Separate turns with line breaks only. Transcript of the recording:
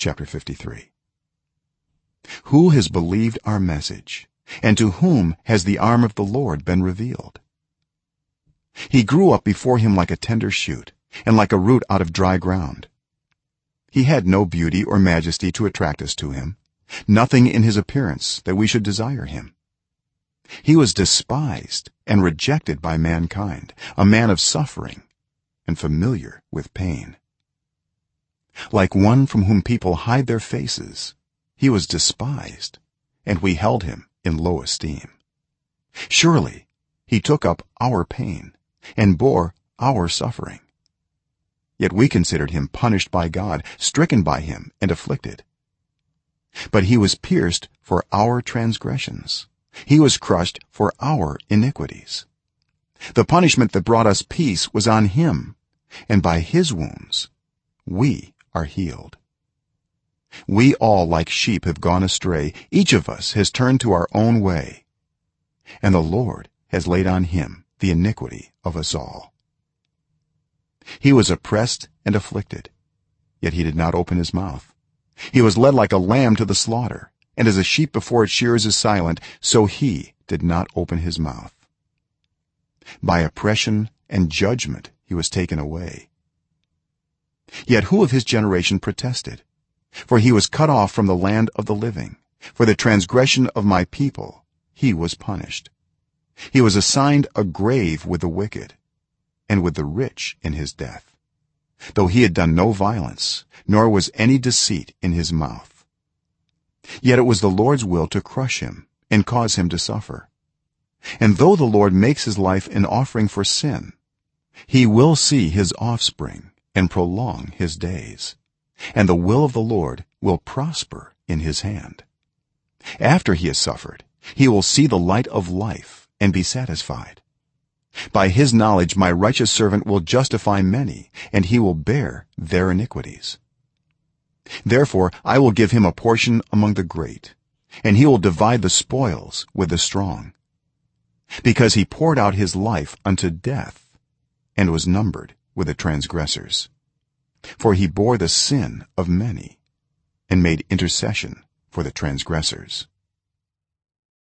chapter 53 who has believed our message? And to whom has the arm of the lord been revealed? He grew up before him like a tender shoot and like a root out of dry ground. He had no beauty or majesty to attract us to him nothing in his appearance that we should desire him. He was despised and rejected by mankind a man of suffering and familiar with pain like one from whom people hide their faces. He was despised and we held him in low esteem. Surely he took up our pain and bore our suffering. Yet we considered him punished by god stricken by him and afflicted. But he was pierced for our transgressions. He was crushed for our iniquities. The punishment that brought us peace was on him and by his wounds we are healed. We all like sheep have gone astray. Each of us has turned to our own way. And the lord has laid on him the iniquity of us all. He was oppressed and afflicted yet he did not open his mouth. He was led like a lamb to the slaughter and as a sheep before its shears is silent so he did not open his mouth. By oppression and judgment he was taken away yet who of his generation protested? For he was cut off from the land of the living. For the transgression of my people he was punished. He was assigned a grave with the wicked and with the rich in his death. Though he had done no violence nor was any deceit in his mouth. Yet it was the lord's will to crush him and cause him to suffer. And though the lord makes his life an offering for sin he will see his offspring and prolong his days. And the will of the lord will prosper in his hand. After he has suffered he will see the light of life and be satisfied. By his knowledge my righteous servant will justify many and he will bear their iniquities. Therefore i will give him a portion among the great and he will divide the spoils with the strong. Because he poured out his life unto death and was numbered with the transgressors. For he bore the sin of many and made intercession for the transgressors